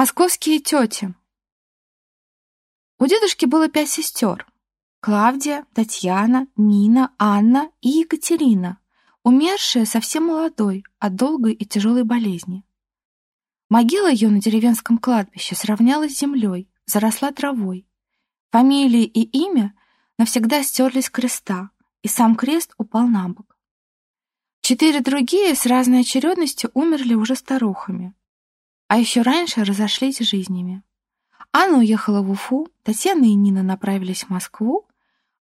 Московские тети. У дедушки было пять сестер. Клавдия, Татьяна, Нина, Анна и Екатерина, умершая совсем молодой от долгой и тяжелой болезни. Могила ее на деревенском кладбище сравнялась с землей, заросла травой. Фамилии и имя навсегда стерлись креста, и сам крест упал на бок. Четыре другие с разной очередностью умерли уже старухами, а еще раньше разошлись жизнями. Анна уехала в Уфу, Татьяна и Нина направились в Москву,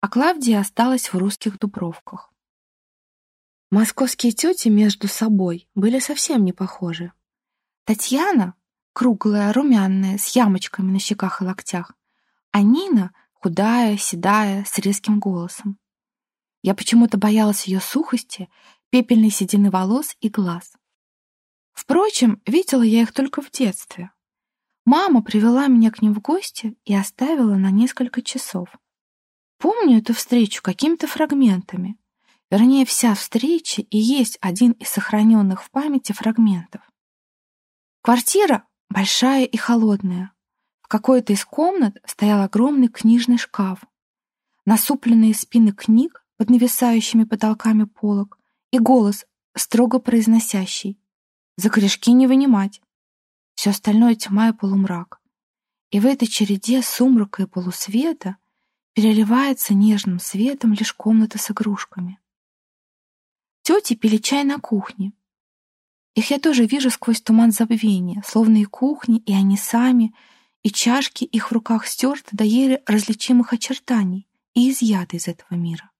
а Клавдия осталась в русских Дубровках. Московские тети между собой были совсем не похожи. Татьяна — круглая, румяная, с ямочками на щеках и локтях, а Нина — худая, седая, с резким голосом. Я почему-то боялась ее сухости, пепельной седины волос и глаз. Впрочем, видела я их только в детстве. Мама привела меня к ним в гости и оставила на несколько часов. Помню эту встречу какими-то фрагментами. Вернее, вся встреча и есть один из сохраненных в памяти фрагментов. Квартира большая и холодная. В какой-то из комнат стоял огромный книжный шкаф. Насупленные спины книг под нависающими потолками полок и голос, строго произносящий «За корешки не вынимать». Все остальное тьма и полумрак. И в этой череде сумрака и полусвета переливается нежным светом лишь комната с игрушками. Тети пили чай на кухне. Их я тоже вижу сквозь туман забвения, словно и кухни, и они сами, и чашки их в руках стерты до еле различимых очертаний и изъяты из этого мира.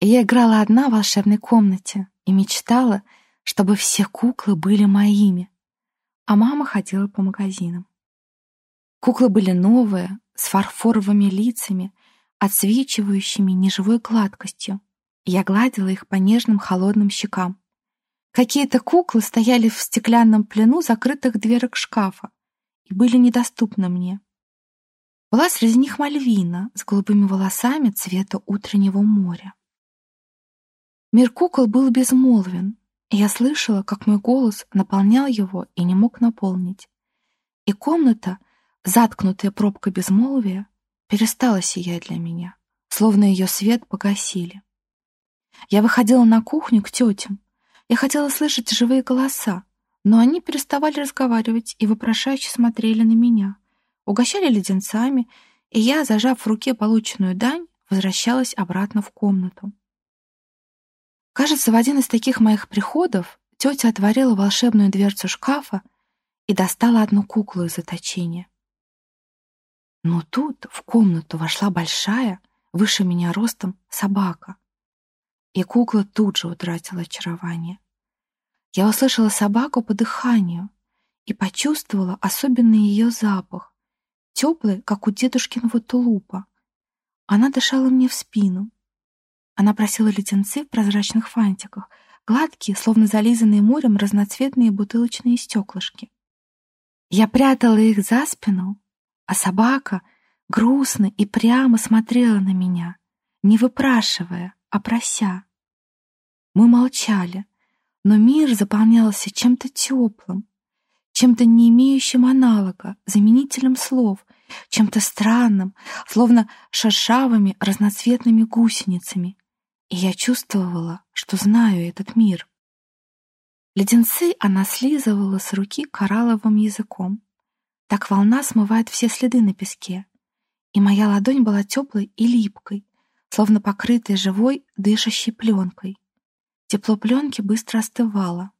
Я играла одна в волшебной комнате и мечтала, чтобы все куклы были моими, а мама ходила по магазинам. Куклы были новые, с фарфоровыми лицами, отсвечивающими неживой гладкостью. Я гладила их по нежным холодным щекам. Какие-то куклы стояли в стеклянном плену закрытых дверок шкафа и были недоступны мне. Была среди них Мальвина с голубыми волосами цвета утреннего моря. Мир кукол был безмолвен, я слышала, как мой голос наполнял его и не мог наполнить. И комната, заткнутая пробкой безмолвия, перестала сиять для меня, словно ее свет погасили. Я выходила на кухню к тетям. Я хотела слышать живые голоса, но они переставали разговаривать и вопрошающе смотрели на меня, угощали леденцами, и я, зажав в руке полученную дань, возвращалась обратно в комнату. Кажется, в один из таких моих приходов тетя отворила волшебную дверцу шкафа и достала одну куклу из заточения. Но тут в комнату вошла большая, выше меня ростом, собака. И кукла тут же утратила очарование. Я услышала собаку по дыханию и почувствовала особенный ее запах, теплый, как у дедушкиного тулупа. Она дышала мне в спину. Она просила леденцы в прозрачных фантиках, гладкие, словно зализанные морем, разноцветные бутылочные стеклышки. Я прятала их за спину, а собака грустно и прямо смотрела на меня, не выпрашивая, а прося. Мы молчали, но мир заполнялся чем-то теплым, чем-то не имеющим аналога, заменителем слов, чем-то странным, словно шершавыми разноцветными гусеницами. И я чувствовала, что знаю этот мир. Леденцы она слизывала с руки коралловым языком. Так волна смывает все следы на песке. И моя ладонь была теплой и липкой, словно покрытой живой, дышащей пленкой. Тепло пленки быстро остывало.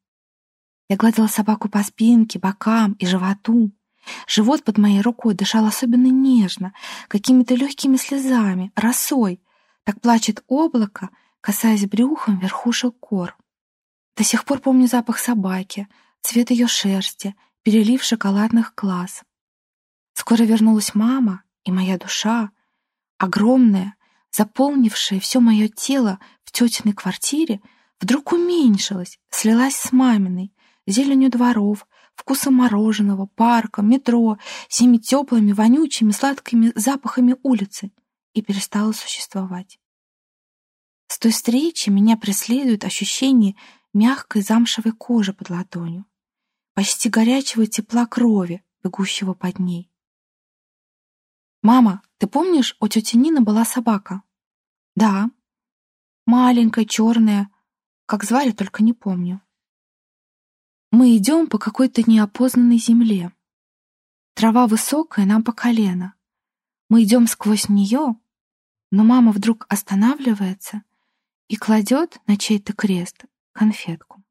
Я гладила собаку по спинке, бокам и животу. Живот под моей рукой дышал особенно нежно, какими-то легкими слезами, росой. Так плачет облако, касаясь брюхом верхушек гор. До сих пор помню запах собаки, цвет ее шерсти, перелив шоколадных глаз. Скоро вернулась мама, и моя душа, огромная, заполнившая все мое тело в тетиной квартире, вдруг уменьшилась, слилась с маминой, зеленью дворов, вкусом мороженого, парка, метро, всеми теплыми, вонючими, сладкими запахами улицы и перестала существовать. С той встречи меня преследует ощущение мягкой замшевой кожи под ладонью почти горячего тепла крови, бегущего под ней. «Мама, ты помнишь, у тети Нины была собака?» «Да». «Маленькая, черная. Как звали, только не помню». Мы идем по какой-то неопознанной земле. Трава высокая, нам по колено. Мы идем сквозь нее, но мама вдруг останавливается и кладет на чей-то крест конфетку.